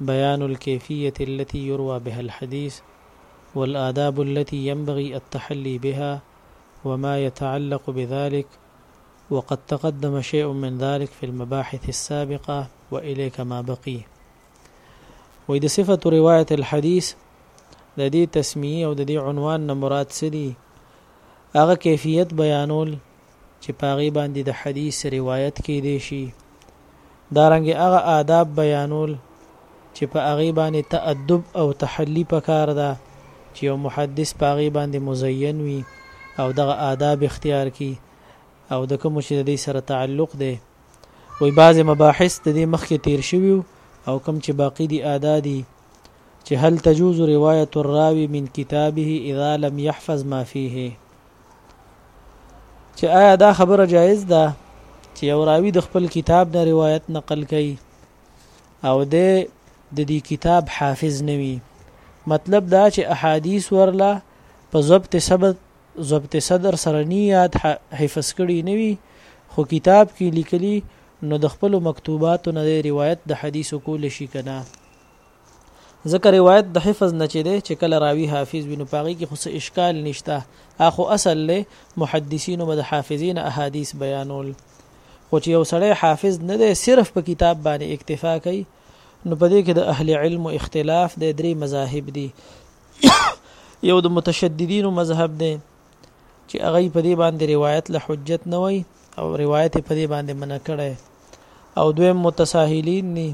بيان الكيفيه التي يروى بها الحديث والآداب التي ينبغي التحلي بها وما يتعلق بذلك وقد تقدم شيء من ذلك في المباحث السابقة وإليك ما بقي وإذا صفة رواية الحديث د دې تسمیه او د دې عنوان نه مراد څه دي هغه کیفیت بیانول چې په هغې باندې د حدیث روایت کېدی شي دارنګې هغه آداب بیانول چې په هغې باندې تأدب او تحلی پکار ده چې یو محدث په هغې باندې مزین وي او دغه آداب اختیار کړي او د کوم چې د دې سره تعلق دی وای بعض مباحث د دې مخکې تیر شوی او کم چې باقی دي ادا دي چې هل تجوز روایت الراوی من کتابه اذا لم يحفظ ما فيه چې آیا دا خبره جایز ده چې یو راوی د خپل کتاب نه روایت نقل کوي او د د دې کتاب حافظ نوي مطلب دا چې احادیث ورله په ضبط ثبت ضبط صدر سره نیات حفظ کړي نوي خو کتاب کې لیکلي نو د خپل مکتوباتو نه روایت د حدیث کول شي کنه ځکه روایت د حفظ نه چې دی چې کله راوی حافظ وي نو په هغې کې خو څه اشکال نشته اخو اصل دی محدثینو به د حافظې نه احادیث بیانول خو چې یو سړی حافظ نه دی صرف په کتاب باندې اکتفا کوي نو په دې کې د اهل علم اختلاف د درې مذاهب دي یو د متشددینو مذهب دی چې هغه په دې باندې روایت له حجت نه وای او روایت په دې باندې منع کړي او دویم متساهلین ني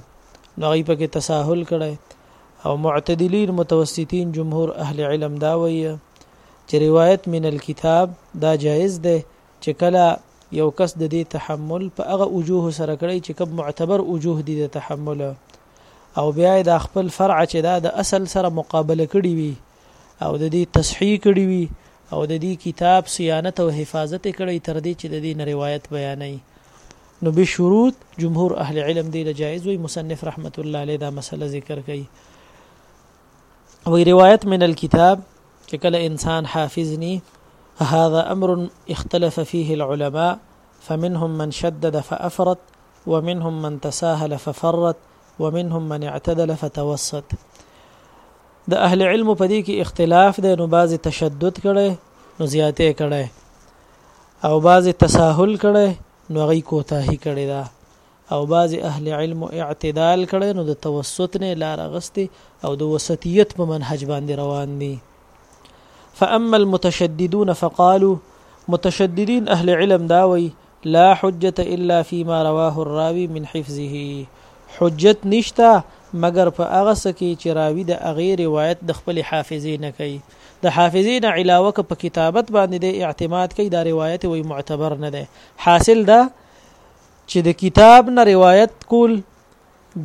نو هغه په کې تساهل کړي او معتدلین متوسطین جمهور اهل علم دا وایي چې روایت من الكتاب دا جایز ده چې کله یو کس د دې تحمل په هغه وجوه سره کړی چې کوم معتبر وجوه دي د تحمل او بیا د خپل فرع چې دا د اصل سره مقابله کړی وي او د دې تصحیح کړی وي او د دې کتاب صيانت او حفاظت کړی تر دې چې د دې نه روایت بیانې نو به شروط جمهور اهل علم دې د جایز وي مصنف رحمت الله علیه دا مسله ذکر کړي وی روایت من الكتاب چې کله انسان حافظ ني هذا امر اختلف فيه العلماء فمنهم من شدد فافرط ومنهم من تساهل ففرط ومنهم من اعتدل فتوسط د اهل علم په دې کې اختلاف دی نو بعضی تشدد کړي نو زیاتې کړي او بعضی تساهل کړي نو غي کوتاهي کړي دا او بعضی اهل علم اعتدال کړي نو د توسط نه لار غستي او د وسطیت په منهج باندې روان دي فاما المتشددون فقالوا متشددين اهل علم داوي لا حجة الا فيما رواه الراوي من حفظه، حجت نشته مګر په هغه څه کې چې راوي د هغې روایت د خپلې حافظې نه کوي، د حافظې نه علاوه که په کتابت باندې دی اعتماد کوي دا روایت وایي معتبر نه دی، حاصل دا چې د کتاب نه روایت کول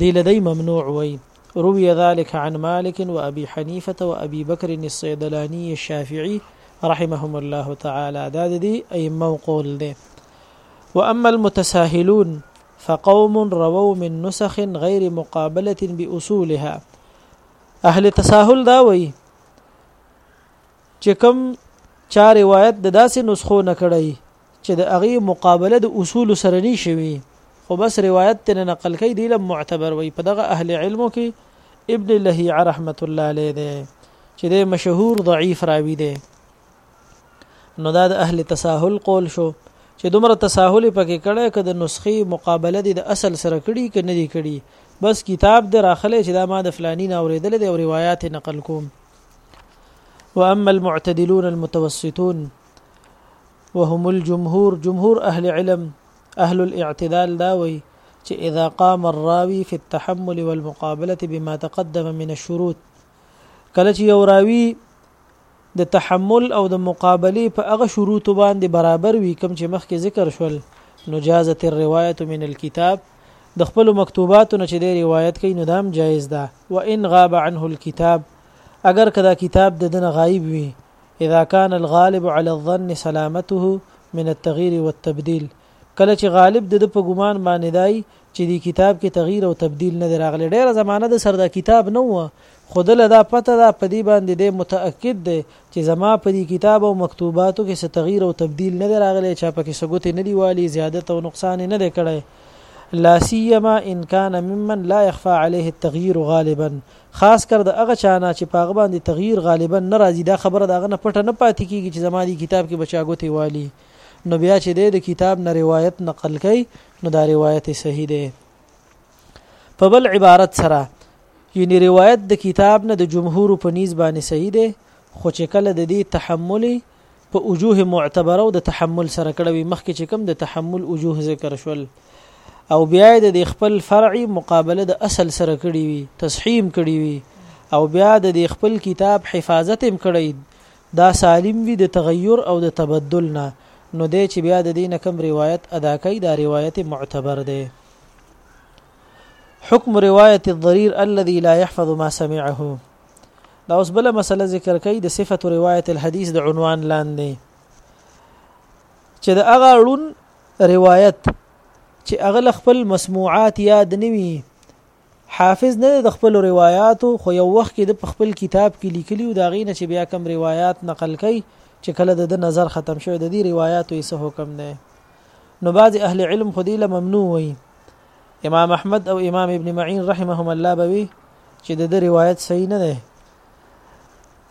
دی له دی ممنوع وی. روی ذلک عن مالک وابی حنیفة وابی بکر الصیدلانی الشافعی رحمهم الله تعالی دا د دی ائمو قول دی. واما المتساهلون فقوم رووا من نسخ غیر مقابلة باصولها اهل تساهل دا وی چې کوم چا روایت د داسې نسخو نه کړی چې د هغې مقابله د اصولو سره نی شوی خو بس روایت تنه نقل کوي دی لم معتبر وي په دغه اهل علمو کې ابن لهیعه رحمت الله علیه دی چې د مشهور ضعیف راوی دی نو دا د اهل تساهل قول شو چې دومره تساهل پکې کړه که د نسخې مقابله د اصل سره کړي که نه دی کړي بس کتاب د راخله چې دا ما د فلانی نه اوریدل دی او روایت نقل کوم واما المعتدلون المتوسطون وهم الجمهور جمهور اهل علم اهل الاعتدال دا وی چې اذا قام الراوي في التحمل والمقابله بما تقدم من الشروط کله چې یو راوي د تحمل او د مقابله په هغه شروط باندې برابر وي کوم چې مخکې ذکر شول نجازه الروايه من الكتاب د خپل مکتوباتو نه چې د روایت کوي نو دام جایز ده و ان غاب عنه الكتاب اگر کدا کتاب د دن غایب وي اذا كان الغالب على الظن سلامته من التغيير والتبديل کله چې غالب د په ګمان باندې دای چې د کتاب کې تغییر او تبديل نه راغلی ډیره زمانه د سر دا کتاب نه و خود له دا پته دا په دې باندې د متأکد دی چې زما په دې کتاب او مکتوباتو کې څه تغییر او تبديل نه راغلی چې په کې سګوت نه دی والی زیادت او نقصان نه دی کړی لا سيما ان كان ممن لا يخفى عليه التغيير غالبا خاص کر د هغه چا نه چې په هغه باندې تغییر غالبا نه راځي دا خبره د هغه نه پټه نه پاتې کیږي چې زما دی کتاب کې بچا ګوتې والي نو بیا چې دی د کتاب نه روایت نقل کوي نو دا روایت صحیح دی په بل عبارت سره یعنی روایت د کتاب نه د جمهور په نیز باندې صحیح دی خو چې کله د دې تحملی په وجوه معتبره او د تحمل سره کړه وي مخکې چې کوم د تحمل وجوه ذکر شول او بیا د دې خپل فرعي مقابله د اصل سره کړی وي تصحیم کړی وي او بیا د دې خپل کتاب حفاظت هم کړی دا سالم وي د تغیر او د تبدل نه نو دی چې بیا د دین کم روایت ادا کوي دا روایت معتبر دی حکم روایت الضریر الذي لا يحفظ ما سمعه دا اوس بل مسله ذکر کوي د صفه روایت الحديث د عنوان لاندې چې د هغه اړون روایت چې هغه خپل مسموعات یاد نوي حافظ نه د خپل روایتو خو یو وخت کې د خپل کتاب کې لیکلی او دا غینه چې بیا کم روایت نقل کړي چې کله د نظر ختم شوی د دې روایتو یې څه حکم دی نو بعض اهل علم خو دې له ممنوع وي امام احمد او امام ابن معین رحمهم الله بوي چې د دې روایت صحیح نه دی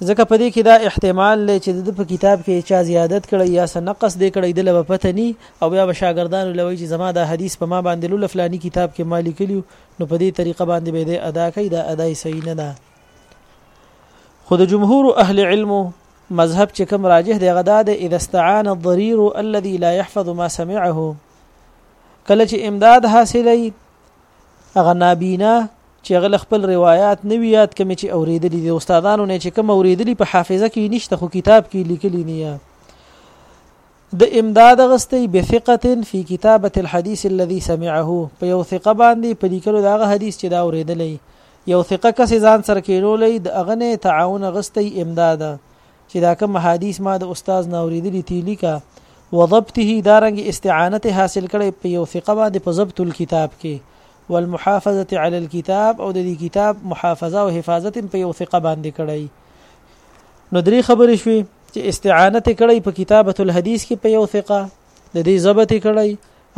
ځکه په دې کې دا احتمال لري چې د په کتاب کې چا زیادت کړي یا څه نقص دی کړي د لبه پته ني او بیا شاګردانو لوي چې زما دا حدیث په ما باندې لول فلاني کتاب کې مالي کلیو نو په دې طریقه باندې به د ادا کوي دا ادای صحیح نه ده خود جمهور اهل علم مذهب چې کوم راجح دی غدا د اذا استعان الضرير الذي لا يحفظ ما سمعه کله چې امداد حاصلې هغه نابینا چې غل خپل روایت نه ویات کوم چې اوریدلې دي استادانو نه چې کوم اوریدلې په حافظه کې نشته خو کتاب کې لیکلي نه د امداد غستې بثقه فی کتابه الحديث الذي سمعه په یو ثقه باندې په لیکلو دا حدیث چې دا اوریدلې یو ثقه کس ځان سره کېرولې د اغنه تعاون غستې امداد چې دا کوم احادیث ما د استاد نه اوریدلی تی لیکه وضبطه دارنګ استعانت حاصل کړي په یو ثقه باندې په ضبط الكتاب کې والمحافظه على الكتاب او د دې کتاب محافظه او حفاظت په یو ثقه باندې کړی نو درې خبرې شوې چې استعانت کړی په کتابه الحديث کې په یو ثقه د دې ضبط کړی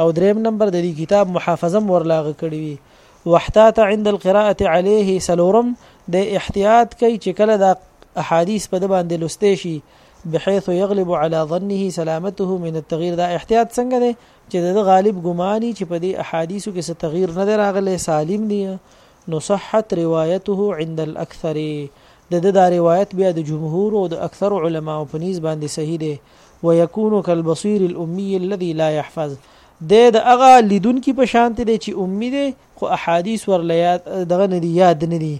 او دریم نمبر د دې کتاب محافظه ورلاغ کړی وي واحتاط عند القراءه عليه سلورم د احتیاط کوي چې کله دا احادیث په د باندې لسته شي بحيث يغلب على ظنه سلامته من التغيير دا احتیاط څنګه دی چې د غالب ګماني چې په دې احادیثو کې څه تغییر نه راغلی سالم دی نو صحت روایته عند الاکثر د د دا روایت بیا د جمهور او د اکثر علما په نسبت باندې صحیح دی ويكون كالبصير الامي الذي لا يحفظ د د هغه لیدونکي په شان دی چې امي دی خو احادیث ورله یاد دغه نه دی یاد نه دی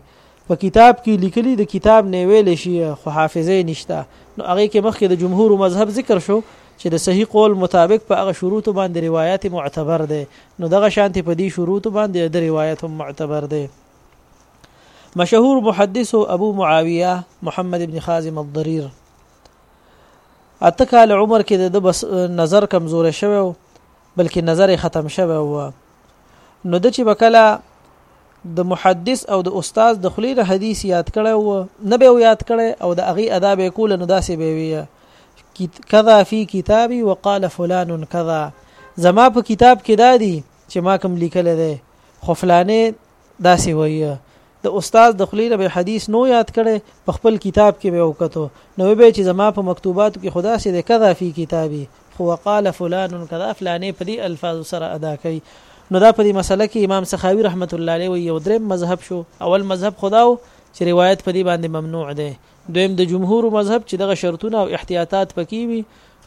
په کتاب کې لیکلي د کتاب نه ویل شي خو حافظه نشته نو هغه کې مخکې د جمهور مذهب ذکر شو چې د صحیح قول مطابق په هغه شروط باندې روایت معتبر دی نو دغه شانتي په دې شروط باندې د روایت هم معتبر دی مشهور محدث ابو معاويه محمد بن خازم الضرير اته کال عمر کې د بس نظر کمزور شوی و بلکې نظر ختم شوی و نو د چې بکلا د محدث او د استاد د خلی نه حدیث یاد کړی و نه به یاد کړی او د اغي ادا به کول نو داسې به وی کذا فی کتابی وقال فلان کذا زما په کتاب کې دادی چې ما کوم لیکل دی خو فلانه داسې وایي د استاد د خلی نه به حدیث نو یاد کړي په خپل کتاب کې به وکړو نو به چې زما په مکتوباتو کې خدا سي د کذا فی کتابي خو وقال فلان کذا فلانې په دې الفاظ سره ادا کوي نو دا په دې مسله کې امام سخاوي رحمت الله علیه یو درې مذهب شو اول مذهب خداو چې روایت په دې باندې ممنوع دی دویم د جمهور مذهب چې دغه شرطونه او احتیاطات پکې وي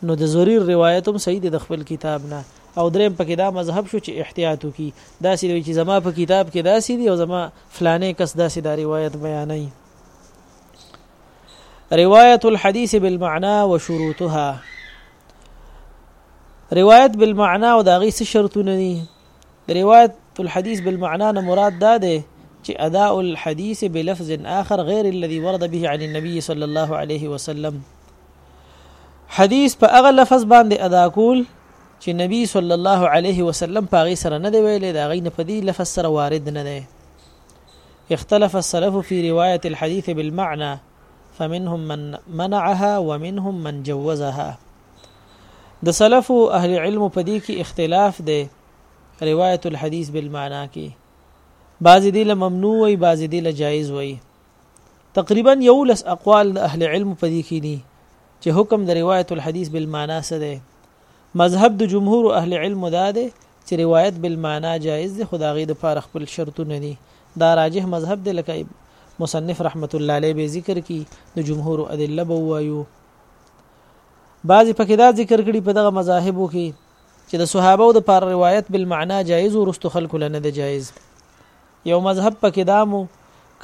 نو د زریر روایت هم صحیح دی د خپل کتاب نه او دریم پکې دا مذهب شو چې احتیاط وکي دا سې وی چې زما په کتاب کې دا سې دی او زما فلانه کس دا سې دا روایت بیانای روایت الحديث بالمعنى وشروطها روایت بالمعنى او دا غي څه شرطونه دي د روایت الحديث بالمعنى نه مراد دا دی چې اداء الحديث بلفظ آخر غير الذي ورد به عن النبي صلى الله عليه وسلم حدیث په هغه لفظ باندې ادا کول چې نبی صلی الله علیه وسلم په غي سره نه دی ویلي دا غي نه په دې لفظ سره وارد نه دی اختلف السلف في رواية الحديث بالمعنى فمنهم من منعها ومنهم من جوزها د سلفو اهل علم په دې کې اختلاف دی روایت الحدیث بالمعنا کې بعضی دی له ممنوع وي بعضی دی له جایز وي تقریبا یو لس اقوال د اهل علم په دې کې دي چې حکم د روایت الحدیث بالمعنا څه دی مذهب د جمهور اهل علم دا دی چې روایت بالمعنا جایز دی خداغي د فارغ خپل شرطونه دي دا راجح مذهب دی لکه مصنف رحمت الله علیه به ذکر کی د جمهور ادله بوایو بعضی پکې دا ذکر کړي په دغه مذاهبو کې چې د صحابه د پر روایت بالمعنا جایز ورستو خلکو لنه د جایز یو مذهب پکې دامو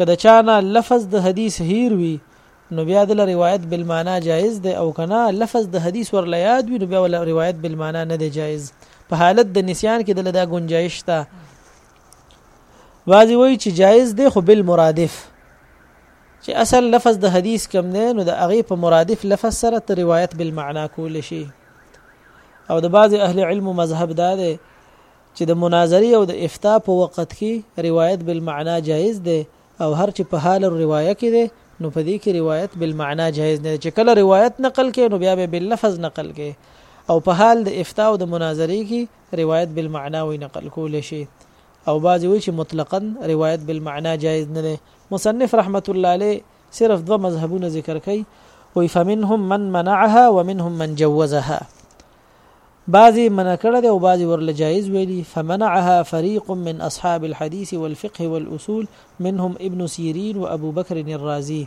کده چانه لفظ د حدیث هیر وی نو بیا د روایت بالمعنا جایز دی او کنه لفظ د حدیث ور لیاد وی نو بیا ول روایت بالمعنا نه دی جایز په حالت د نسیان کې د لدا گنجائش تا بعضی وای چې جایز دی خو بالمرادف چې اصل لفظ د حدیث کم نه نو د هغه په مرادف لفظ سره ته روایت بالمعنا کول شي او د بعض اهل علم مذهب دا دی چې د مناظری او د افتا په وخت کې روایت بالمعنا جایز دی او هر چې په حال روایت کې دی نو په دې کې روایت بالمعنا جایز نه چې کله روایت نقل کې نو بیا به باللفظ نقل کې او په حال د افتا او د مناظری کې روایت بالمعنا وی نقل کول شي او بعضی وی چی مطلقا روایت بالمعنا جائز نه دی مصنف رحمت الله علیه صرف دوه مذهبونه ذکر کوي وی فمنهم من منعها ومنهم من جوزها بعضی منع کړه دی او بعضی ورله جایز ویلی فمنعها فريق من اصحاب الحديث والفقه والاصول منهم ابن سيرين وابو بكر الرازي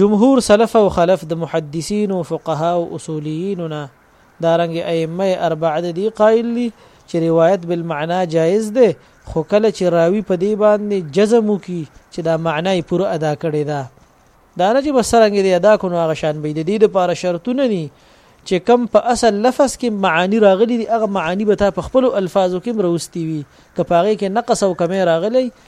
جمهور سلف او خلف د محدثین او فقها او اصولیین نه دارنګ ائمه اربعه د دې قائل دي چې روایت بالمعنا جایز ده خو کله چې راوی په دې باندې جزم وکي چې دا معنا یې پوره ادا کړې ده دا نه چې بس څنګه دې ادا کونو هغه شان به دې د لپاره شرطونه دي چې کم په اصل لفظ کې معانی راغلي دي هغه معانی به تا په خپل الفاظو کې مروستي وي که پاره کې نقص او کمی راغلی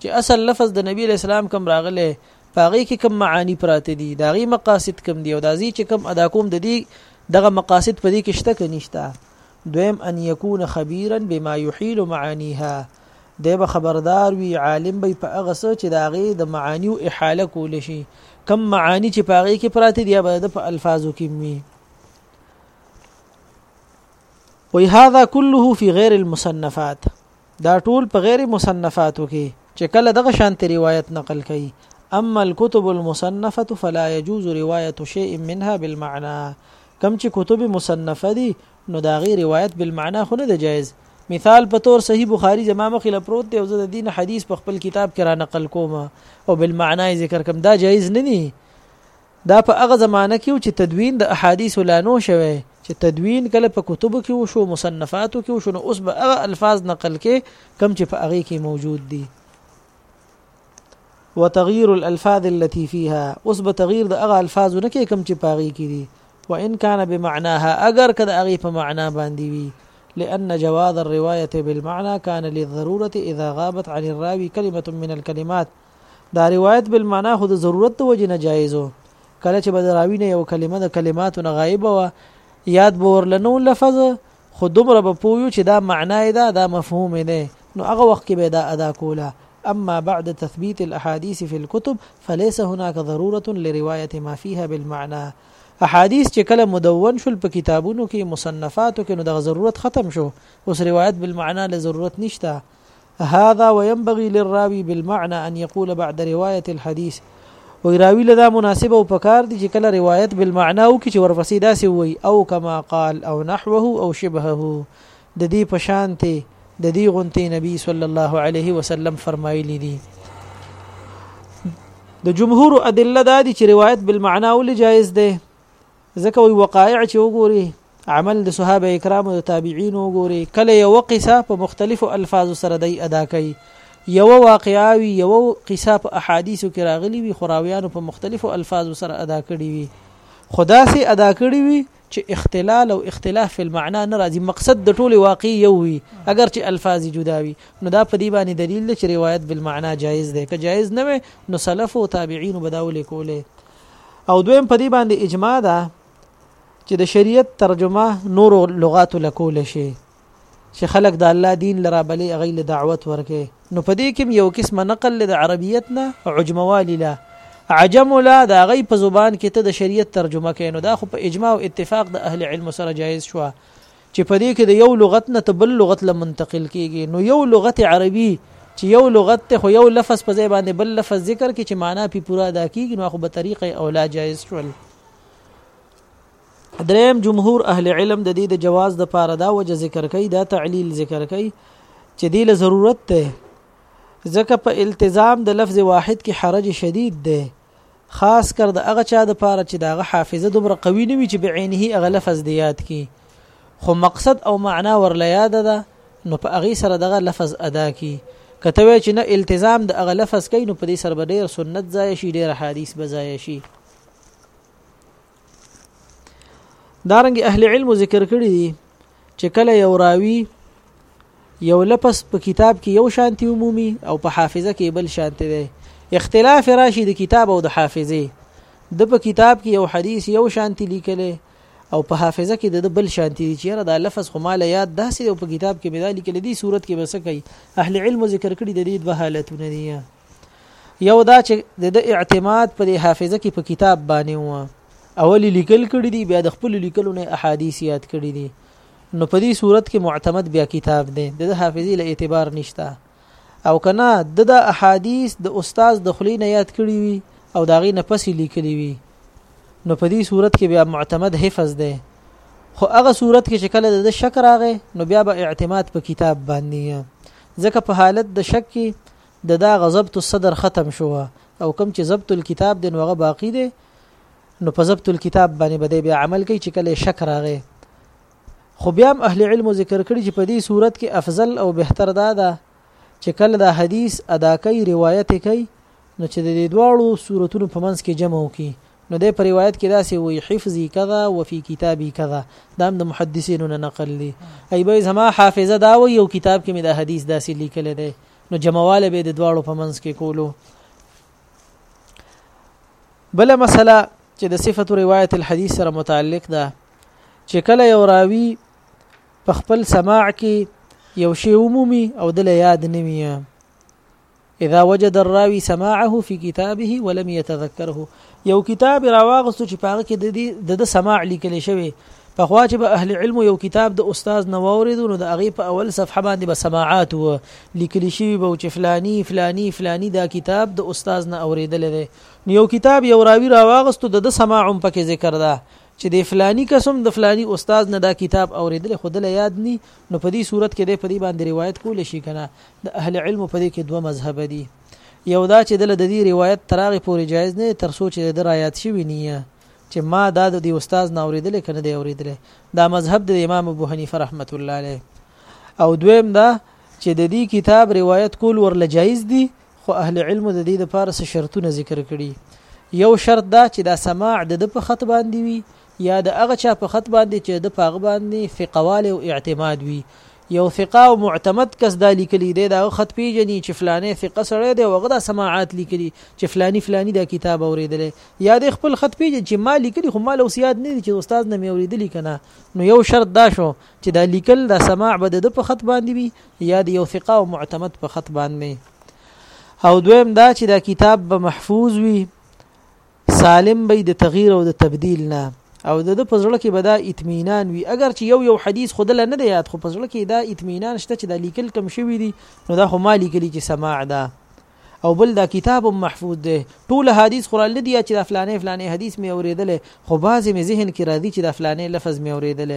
چې اصل لفظ د نبی علیه السلام کوم راغلی په هغې کې کوم معانی پراته دي د هغې مقاصد کوم دي او دا ځای چې کوم ادا کوم د دې دغه مقاصد په دې کې شته که نشته دویم ان یکون خبیرا بما یحیل معانیها دی به خبردار وي عالم به په هغه څه چې د هغې د معانیو احاله کول شي کم معانی چې په هغې کې پراته دي به د په الفاظو کې وي وهذا كله في غير المصنفات دا ټول په غیر مصنفاتو کې چې کله دغه شانتي روایت نقل کوي اما الكتب المصنفه فلا يجوز روايه شيء منها بالمعنى کم چې کتب مصنفه دي نو دا غي روایت بالمعنى خو نه جایز مثال په تور صحیح بخاری زما مخې له پروت دی او زه د دین حدیث په خپل کتاب کې را نقل کوم او بالمعنی ذکر کوم دا جایز نه دی دا په هغه زمانه کې و چې تدوین د احادیثو لا نه و شوی، چې تدوین کله په کتبو کې وشو، مصنفاتو کې وشو، نو اوس به هغه الفاظ نقل کړې کوم چې په هغې کې موجود دي. وتغییر الالفاظ التي فيها اوس به تغییر د هغه الفاظو نه کې کوم چې په هغې کې دي. وان كان بمعناها اگر که د هغې په معنا باندې وي لأن جواز الرواية بالمعنى كان للضرورة إذا غابت عن الراوي كلمة من الكلمات دا روایت بالمعنا خو د ضرورت د وجې نه جایز و کله چې به د راوی نه یو کلمه د کلماتو نه غایبه وه یاد به ورلنو لفظ خو دومره به پویو چې دا معنا یې ده دا مفهوم یې دی نو هغه وخت کې به دا ادا کوله اما بعد تثبيت الاحاديث في الكتب فليس هناك ضروره لروايه ما فيها بالمعنى احاديث چې کله مدون شول په کتابونو کې مصنفاتو کې نو د ضرورت ختم شو اوس روایت بالمعنى له ضرورت نشته هذا وينبغي للراوي بالمعنى ان يقول بعد روايه الحديث وی راوی له دا مناسب او پکار دي چې کله روایت بالمعنا او کې چې ورپسې داسې وي او کما قال او نحوه او شبهه د دې پشانته د دې غونته نبی صلی الله علیه وسلم فرمایلی دي د جمهور ادله دا دي چې روایت بالمعنا ول جایز ده ځکه وي وقایع چې وګوري عمل د صحابه کرامو د تابعین وګوري کله یو قصه په مختلفو الفاظو سره دی ادا کوي یو واقعا وی یو قصه په احادیثو کې راغلی وي خراویانو په مختلفو الفاظو سره ادا کړی وي خدا سي ادا کړی وي چې اختلال او اختلاف فی المعنا نه راځي مقصد د ټوله واقع یو وي اگر چې الفاظ جدا وي نو دا په دې باندې دلیل دی چې روایت بالمعنا جایز دی که جایز نه وي نو سلف او تابعین بداول کوله او دویم په دې باندې اجماع ده چې د شریعت ترجمه نور لغات لکول شي چې خلک د الله دین لرا بلې هغه له دعوت ورکې نو په دې کې یو قسم نقل د عربیت نه عجموالی لا عجم لا د غي په زبان کې ته د شریعت ترجمه کینو دا خو په اجماع او اتفاق د اهل علم سره جایز شوه چې په دې کې د یو لغت نه ته بل لغت له منتقل کېږي نو یو لغت عربي چې یو لغت ته خو یو لفظ په ځای باندې بل لفظ ذکر کې چې معنا پی پورا ادا کیږي نو خو به طریقه او لا جایز شول دریم جمهور اهل علم د دې د جواز د پاره دا وجه ذکر کوي دا تعلیل ذکر کوي چې دې له ضرورت ته ځکه په التزام د لفظ واحد کې حرج شدید دی خاص کر د هغه چا د پاره چې داغه حافظه دومره قوي نه وي چې به عینه هغه لفظ دی یاد کی خو مقصد او معنا ورله یاد ده نو په هغه سره دغه لفظ ادا کی کته وی چې نه التزام د هغه لفظ کوي نو په دې سره به ډیر سنت ځای شي ډیر حدیث به ځای شي دارنګ اهل علم ذکر کړی دي چې کله یو راوی یو لپس په کتاب کې یو شانتی عمومي او په حافظه کې بل شانتی دی اختلاف راشي د کتاب او د حافظه د په کتاب کې یو حدیث یو شانتی لیکل او په حافظه کې د بل شانتی دي چې دا لفظ خو مال یاد داسې او په کتاب کې مدالي کې لدی صورت کې بس کوي اهل علم ذکر کړی د دې دوه حالتونه دي یو دا چې د اعتماد پر حافظه کې په کتاب باندې و اولی لیکل کړي دي بیا د خپل لیکلو نه احادیث یاد کړي دي نو په دې صورت کې معتمد بیا کتاب دی د حافظي له اعتبار نشته او کنه د د احادیث د استاد د خلی نه یاد کړی وي او داغې نه پسې لیکلی وي نو په دې صورت کې بیا معتمد حفظ دی خو هغه صورت کې چې کله د شک راغې نو بیا به اعتماد په کتاب باندې ځکه په حالت د شک کې د دا غضبت الصدر ختم شو او کم چې ضبط الكتاب دی نو هغه باقی دی نو په ضبط الكتاب باندې بده بیا عمل کوي چې کله شک راغی خو بیا هم اهل علم ذکر کړي چې په دې صورت کې افضل او بهتر دا ده چې کله دا حدیث ادا کوي روایت کوي نو چې د دې دواړو صورتونو په منځ کې جمع وکړي نو د په روایت کې دا سي وي حفظي کذا وفي کتابي کذا دا د محدثینو نه نقل دي ای به زما حافظه دا وي او کتاب کې مې دا حدیث دا سي لیکل دي نو جمعواله به د دواړو په منځ کې کولو بل مسله چې د صفت روایت الحديث سره متعلق ده چې کله یو راوی په خپل سماع کې یو شی عمومي او د یاد نوي اذا وجد الراوي سماعه في كتابه ولم يتذكره یو کتاب راواغستو چې پاغه کې د دې د سماع لیکل شوی په خوا چې به اهل علم یو کتاب د استاد نو اوریدو نو د هغه په اول صفحه باندې به سماعات و لیکل شوی به چې فلانی فلانی فلانی دا کتاب د استاد نه اوریدل دی نو یو کتاب یو راوی راواغستو د د سماع هم پکې ذکر ده چې د فلانی قسم د فلانی استاد نه دا کتاب اوریدل خو دل یاد ني نو په دې صورت کې د په دې باندې روایت کول شي کنه د اهل علم په دې کې دوه مذهب دي یو دا چې دله د دې روایت تراغه پورې جایز نه تر سوچ د رایات شي ونیه چې ما دا د دې استاد نه اوریدل کنه دی اوریدل دا مذهب د امام ابو حنیفه رحمت الله علیه او دویم دا چې د دې کتاب روایت کول ورله جایز دي خو اهل علم د دې لپاره څه شرطونه ذکر کړي یو شرط دا چې دا سماع د په خط باندې وي یا د هغه چا په خط باندې چې د پاغ باندې فقواله او اعتماد وي یو ثقه او معتمد کس دا لیکلی دی دا خط پیژني چې فلانه ثقه سره دی او غدا سماعات لیکلی چې فلانی فلانی دا کتاب اوریدل یا د خپل خط پیژني چې ما لیکلی خو ما له وصیات نه دي چې استاد نه مې اوریدلی کنه نو یو شرط دا شو چې دا لیکل دا سماع به د په خط باندې وي یا د یو ثقه او معتمد په خط باندې او دویم دا چې دا کتاب به محفوظ وي سالم به د تغییر او د تبديل نه او د د پزړه کې به دا اطمینان وي اگر چې یو یو حدیث خود له نه دی یاد خو پزړه کې دا اطمینان شته چې دا لیکل کم شوی دی نو دا خو ما لیکلی چې سماع ده او بل دا کتاب محفوظ دی ټول حدیث قران نه دی چې دا فلانه فلانه حدیث می اوریدل خو بعضی می ذهن کې راځي چې دا فلانه لفظ می اوریدل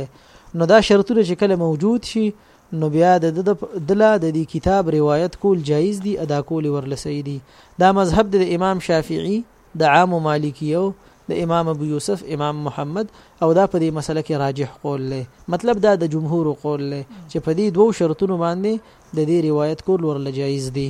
نو دا شرطونه چې کله موجود شي نو بیا د ده له د دې کتاب روایت کول جایز دي، ادا کول یې ورله صحیح دي. دا مذهب د امام شافعي، د عامو مالکیو، د امام ابو یوسف، امام محمد، او دا په دې مسئله کې راجح قول دی. مطلب دا د جمهورو قول دی چې په دې دوو شرطونو باندې د دې روایت کول ورله جایز دي.